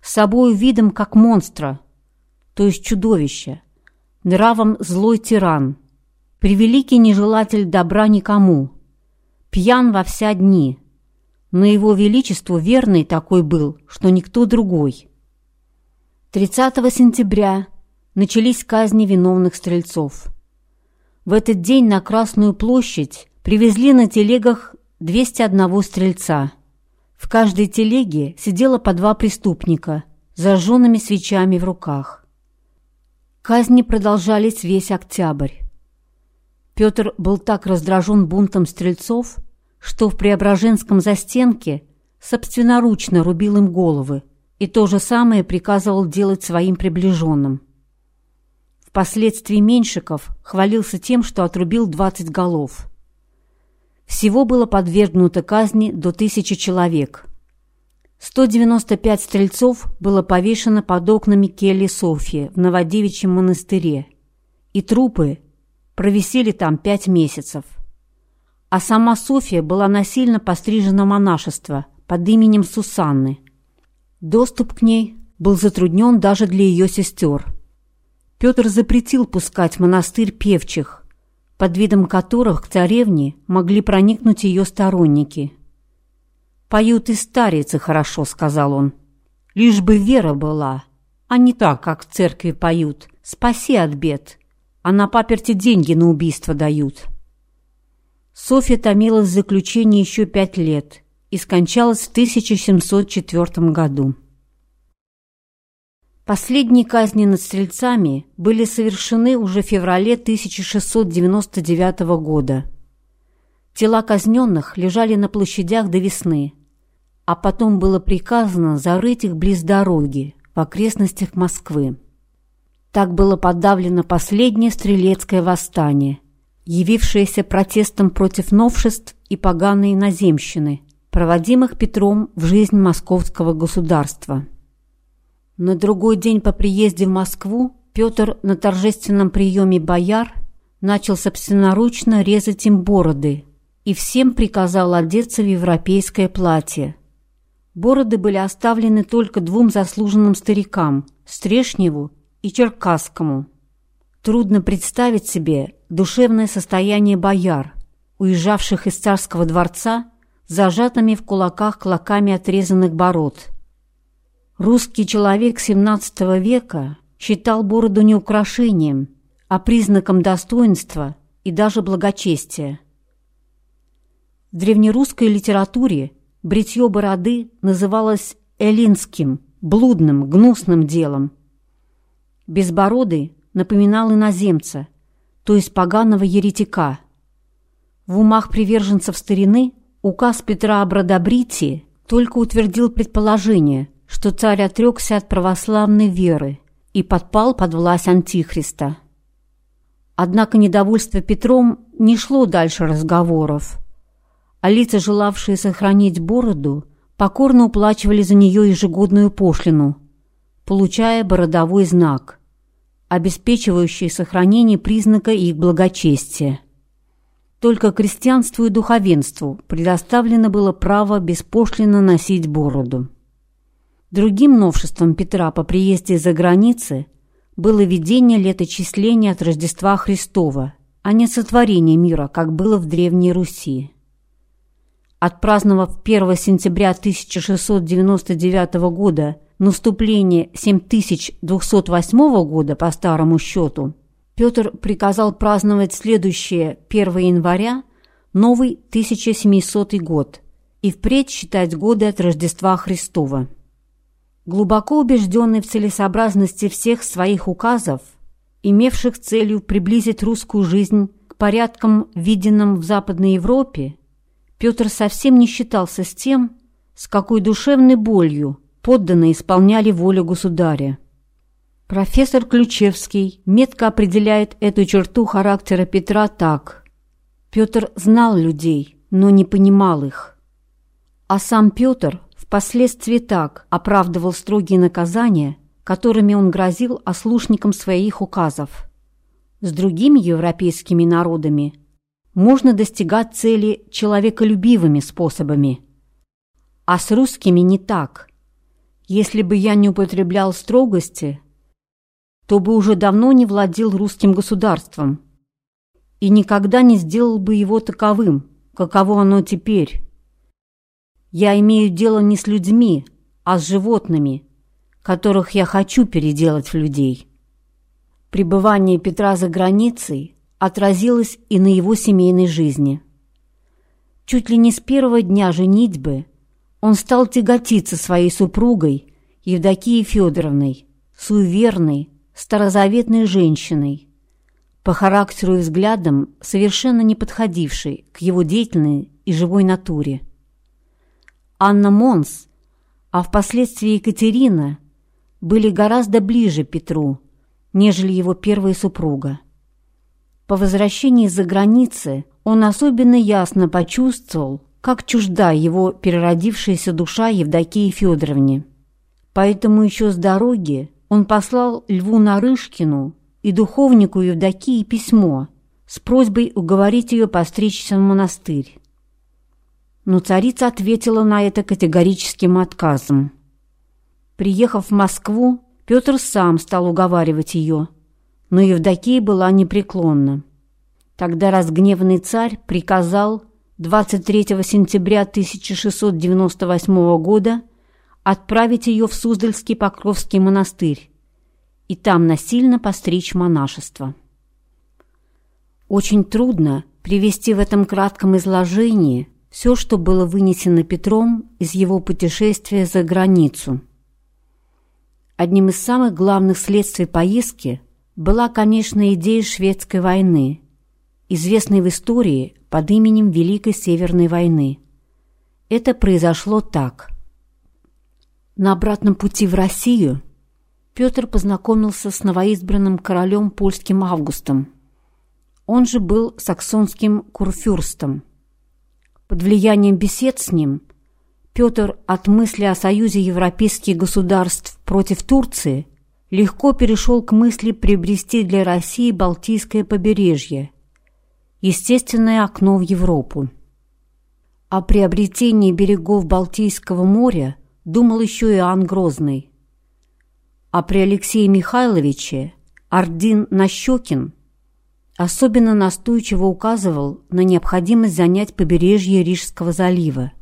A: с собою видом как монстра – то есть чудовище, нравом злой тиран, превеликий нежелатель добра никому, пьян во вся дни, но его величеству верный такой был, что никто другой. 30 сентября начались казни виновных стрельцов. В этот день на Красную площадь привезли на телегах 201 стрельца. В каждой телеге сидело по два преступника с зажженными свечами в руках. Казни продолжались весь октябрь. Петр был так раздражен бунтом стрельцов, что в Преображенском застенке собственноручно рубил им головы и то же самое приказывал делать своим приближенным. Впоследствии Меньшиков хвалился тем, что отрубил 20 голов. Всего было подвергнуто казни до тысячи человек. 195 стрельцов было повешено под окнами кельи Софьи в Новодевичьем монастыре, и трупы провисели там пять месяцев. А сама Софья была насильно пострижена монашество под именем Сусанны. Доступ к ней был затруднен даже для ее сестер. Петр запретил пускать в монастырь певчих, под видом которых к царевне могли проникнуть ее сторонники. «Поют и старицы хорошо», — сказал он. «Лишь бы вера была, а не так, как в церкви поют. Спаси от бед, а на паперти деньги на убийство дают». Софья томилась в заключении еще пять лет и скончалась в 1704 году. Последние казни над стрельцами были совершены уже в феврале 1699 года. Тела казненных лежали на площадях до весны, а потом было приказано зарыть их близ дороги в окрестностях Москвы. Так было подавлено последнее стрелецкое восстание, явившееся протестом против новшеств и поганой иноземщины, проводимых Петром в жизнь московского государства. На другой день по приезде в Москву Петр на торжественном приеме бояр начал собственноручно резать им бороды и всем приказал одеться в европейское платье. Бороды были оставлены только двум заслуженным старикам – Стрешневу и Черкасскому. Трудно представить себе душевное состояние бояр, уезжавших из царского дворца зажатыми в кулаках клоками отрезанных бород – Русский человек XVII века считал бороду не украшением, а признаком достоинства и даже благочестия. В древнерусской литературе бритье бороды называлось эллинским, блудным, гнусным делом. Безбородый напоминал иноземца, то есть поганого еретика. В умах приверженцев старины указ Петра бродобритии только утвердил предположение – что царь отрекся от православной веры и подпал под власть Антихриста. Однако недовольство Петром не шло дальше разговоров, а лица, желавшие сохранить бороду, покорно уплачивали за нее ежегодную пошлину, получая бородовой знак, обеспечивающий сохранение признака их благочестия. Только крестьянству и духовенству предоставлено было право беспошлино носить бороду. Другим новшеством Петра по приезде за границы было введение леточисления от Рождества Христова, а не сотворение мира, как было в Древней Руси. Отпраздновав 1 сентября 1699 года наступление 7208 года по старому счету, Петр приказал праздновать следующее 1 января новый 1700 год и впредь считать годы от Рождества Христова. Глубоко убежденный в целесообразности всех своих указов, имевших целью приблизить русскую жизнь к порядкам, виденным в Западной Европе, Петр совсем не считался с тем, с какой душевной болью подданные исполняли волю государя. Профессор Ключевский метко определяет эту черту характера Петра так. Петр знал людей, но не понимал их. А сам Петр впоследствии так оправдывал строгие наказания, которыми он грозил ослушникам своих указов. С другими европейскими народами можно достигать цели человеколюбивыми способами, а с русскими не так. Если бы я не употреблял строгости, то бы уже давно не владел русским государством и никогда не сделал бы его таковым, каково оно теперь. Я имею дело не с людьми, а с животными, которых я хочу переделать в людей. Пребывание Петра за границей отразилось и на его семейной жизни. Чуть ли не с первого дня женитьбы Он стал тяготиться своей супругой Евдокией Федоровной, суеверной, старозаветной женщиной, по характеру и взглядам совершенно не подходившей к его деятельной и живой натуре. Анна Монс, а впоследствии Екатерина, были гораздо ближе Петру, нежели его первая супруга. По возвращении из-за границы он особенно ясно почувствовал, как чужда его переродившаяся душа Евдокии Федоровне. Поэтому еще с дороги он послал Льву Нарышкину и духовнику Евдокии письмо с просьбой уговорить ее постричься в монастырь. Но царица ответила на это категорическим отказом. Приехав в Москву, Петр сам стал уговаривать ее, но Евдокия была непреклонна. Тогда разгневанный царь приказал 23 сентября 1698 года отправить ее в Суздальский Покровский монастырь и там насильно постричь монашество. Очень трудно привести в этом кратком изложении все, что было вынесено Петром из его путешествия за границу. Одним из самых главных следствий поездки была, конечно, идея шведской войны, известной в истории под именем Великой Северной войны. Это произошло так. На обратном пути в Россию Петр познакомился с новоизбранным королем польским Августом. Он же был саксонским курфюрстом. Под влиянием бесед с ним Петр от мысли о союзе европейских государств против Турции легко перешел к мысли приобрести для России Балтийское побережье – естественное окно в Европу. О приобретении берегов Балтийского моря думал еще Иоанн Грозный. А при Алексее Михайловиче Ордин Нащекин особенно настойчиво указывал на необходимость занять побережье Рижского залива.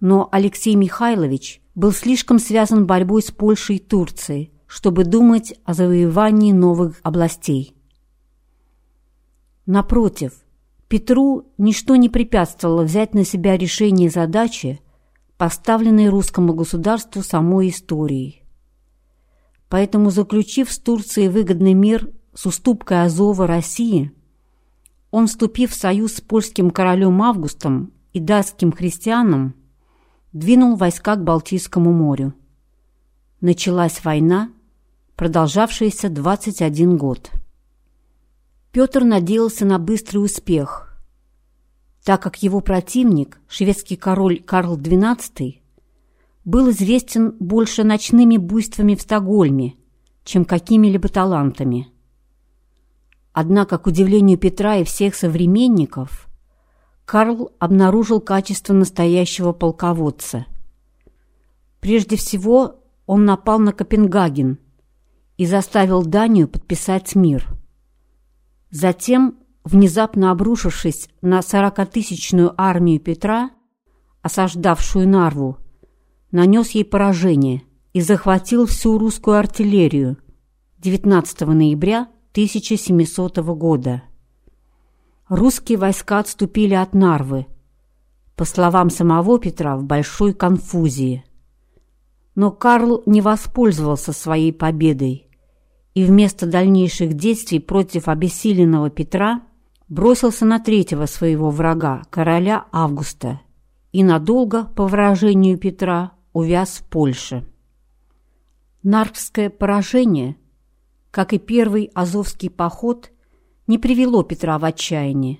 A: Но Алексей Михайлович был слишком связан борьбой с Польшей и Турцией, чтобы думать о завоевании новых областей. Напротив, Петру ничто не препятствовало взять на себя решение задачи, поставленной русскому государству самой историей. Поэтому, заключив с Турцией выгодный мир с уступкой Азова России, он, вступив в союз с польским королем Августом и датским христианам, двинул войска к Балтийскому морю. Началась война, продолжавшаяся 21 год. Петр надеялся на быстрый успех, так как его противник, шведский король Карл XII, был известен больше ночными буйствами в Стокгольме, чем какими-либо талантами. Однако, к удивлению Петра и всех современников, Карл обнаружил качество настоящего полководца. Прежде всего, он напал на Копенгаген и заставил Данию подписать мир – Затем, внезапно обрушившись на сорокатысячную армию Петра, осаждавшую Нарву, нанес ей поражение и захватил всю русскую артиллерию 19 ноября 1700 года. Русские войска отступили от Нарвы, по словам самого Петра, в большой конфузии. Но Карл не воспользовался своей победой и вместо дальнейших действий против обессиленного Петра бросился на третьего своего врага, короля Августа, и надолго, по выражению Петра, увяз в Польше. Нарвское поражение, как и первый Азовский поход, не привело Петра в отчаяние.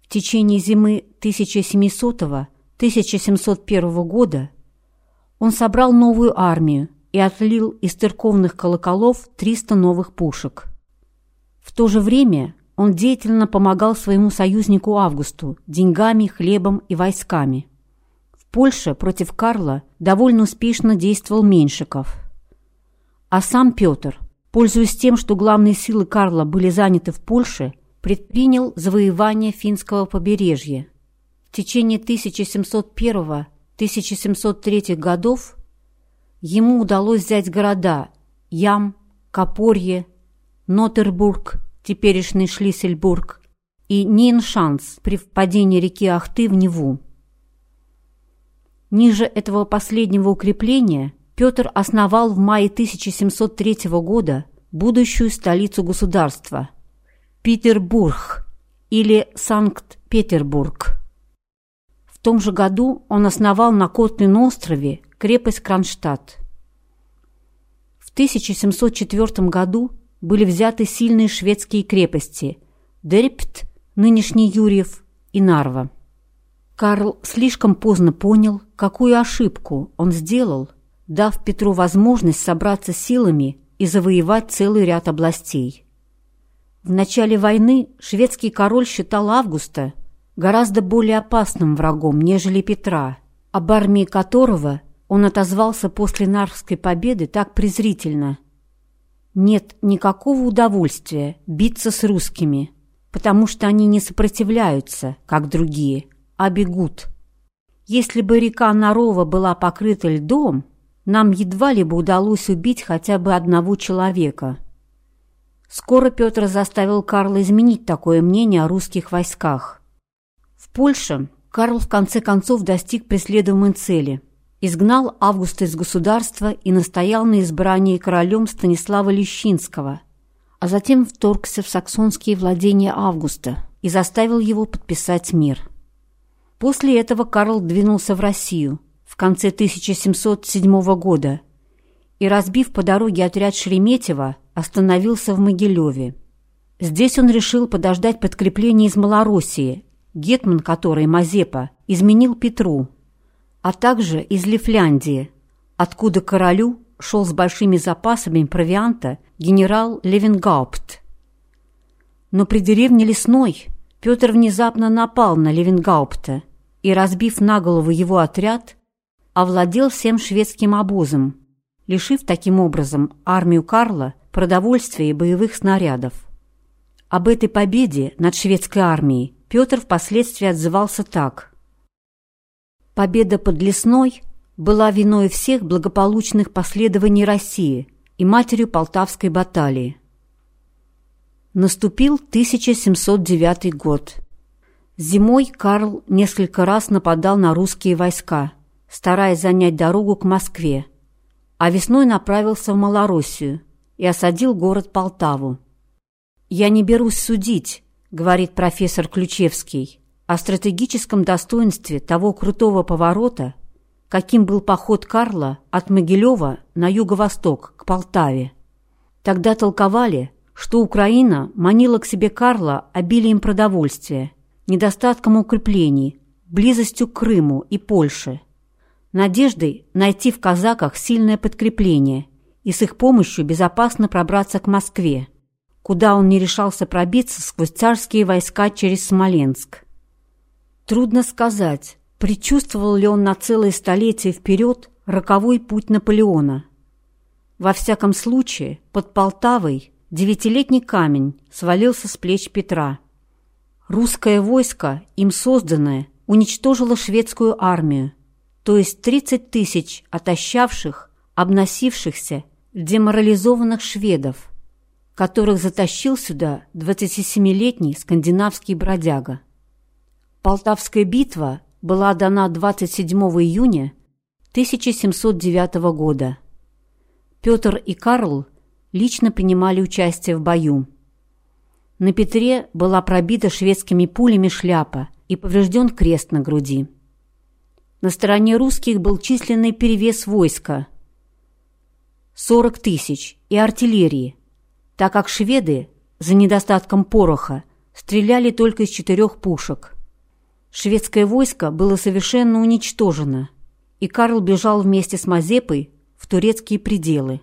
A: В течение зимы 1700-1701 года он собрал новую армию и отлил из церковных колоколов 300 новых пушек. В то же время он деятельно помогал своему союзнику Августу деньгами, хлебом и войсками. В Польше против Карла довольно успешно действовал Меньшиков. А сам Петр, пользуясь тем, что главные силы Карла были заняты в Польше, предпринял завоевание финского побережья. В течение 1701-1703 годов ему удалось взять города Ям, Копорье, Нотербург, теперешний Шлиссельбург, и Ниншанс при впадении реки Ахты в Неву. Ниже этого последнего укрепления Петр основал в мае 1703 года будущую столицу государства – Петербург или Санкт-Петербург. Том же году он основал на Котлин острове крепость Кронштадт. В 1704 году были взяты сильные шведские крепости – Дерпт, нынешний Юрьев, и Нарва. Карл слишком поздно понял, какую ошибку он сделал, дав Петру возможность собраться силами и завоевать целый ряд областей. В начале войны шведский король считал Августа гораздо более опасным врагом, нежели Петра, об армии которого он отозвался после Нарвской победы так презрительно. Нет никакого удовольствия биться с русскими, потому что они не сопротивляются, как другие, а бегут. Если бы река Нарова была покрыта льдом, нам едва ли бы удалось убить хотя бы одного человека. Скоро Петр заставил Карла изменить такое мнение о русских войсках. В Польше Карл в конце концов достиг преследуемой цели. Изгнал Августа из государства и настоял на избрании королем Станислава Лещинского, а затем вторгся в саксонские владения Августа и заставил его подписать мир. После этого Карл двинулся в Россию в конце 1707 года и, разбив по дороге отряд Шереметьева, остановился в Могилеве. Здесь он решил подождать подкрепление из Малороссии, гетман которой, Мазепа, изменил Петру, а также из Лифляндии, откуда королю шел с большими запасами провианта генерал Левенгаупт. Но при деревне Лесной Петр внезапно напал на Левенгаупта и, разбив на голову его отряд, овладел всем шведским обозом, лишив таким образом армию Карла продовольствия и боевых снарядов. Об этой победе над шведской армией Петр впоследствии отзывался так. «Победа под Лесной была виной всех благополучных последований России и матерью Полтавской баталии». Наступил 1709 год. Зимой Карл несколько раз нападал на русские войска, стараясь занять дорогу к Москве, а весной направился в Малороссию и осадил город Полтаву. «Я не берусь судить», — говорит профессор Ключевский, о стратегическом достоинстве того крутого поворота, каким был поход Карла от Могилева на юго-восток, к Полтаве. Тогда толковали, что Украина манила к себе Карла обилием продовольствия, недостатком укреплений, близостью к Крыму и Польше, надеждой найти в казаках сильное подкрепление и с их помощью безопасно пробраться к Москве, куда он не решался пробиться сквозь царские войска через Смоленск. Трудно сказать, предчувствовал ли он на целое столетие вперед роковой путь Наполеона. Во всяком случае, под Полтавой девятилетний камень свалился с плеч Петра – Русское войско, им созданное, уничтожило шведскую армию, то есть 30 тысяч отощавших, обносившихся, деморализованных шведов, которых затащил сюда 27-летний скандинавский бродяга. Полтавская битва была дана 27 июня 1709 года. Петр и Карл лично принимали участие в бою. На Петре была пробита шведскими пулями шляпа и поврежден крест на груди. На стороне русских был численный перевес войска – 40 тысяч и артиллерии, так как шведы, за недостатком пороха, стреляли только из четырех пушек. Шведское войско было совершенно уничтожено, и Карл бежал вместе с Мазепой в турецкие пределы.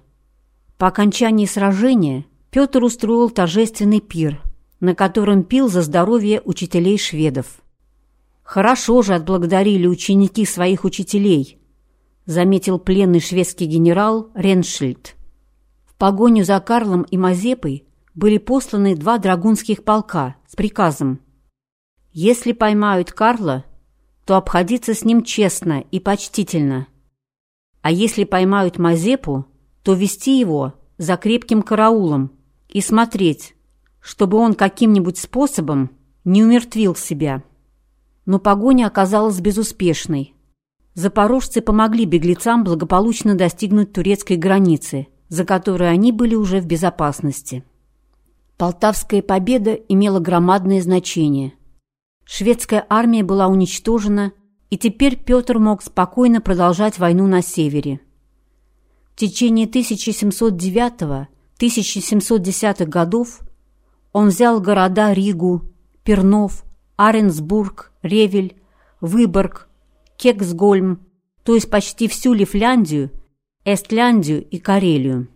A: По окончании сражения Петр устроил торжественный пир – на котором пил за здоровье учителей шведов. «Хорошо же отблагодарили ученики своих учителей», заметил пленный шведский генерал Реншильд. Погоню за Карлом и Мазепой были посланы два драгунских полка с приказом «Если поймают Карла, то обходиться с ним честно и почтительно, а если поймают Мазепу, то вести его за крепким караулом и смотреть, чтобы он каким-нибудь способом не умертвил себя. Но погоня оказалась безуспешной. запорожцы помогли беглецам благополучно достигнуть турецкой границы, за которой они были уже в безопасности. Полтавская победа имела громадное значение. Шведская армия была уничтожена, и теперь Петр мог спокойно продолжать войну на севере. В течение 1709-1710 годов он взял города Ригу, Пернов, Аренсбург, Ревель, Выборг, Кексгольм, то есть почти всю Лифляндию, Эстляндию и Карелию.